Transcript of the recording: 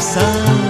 coração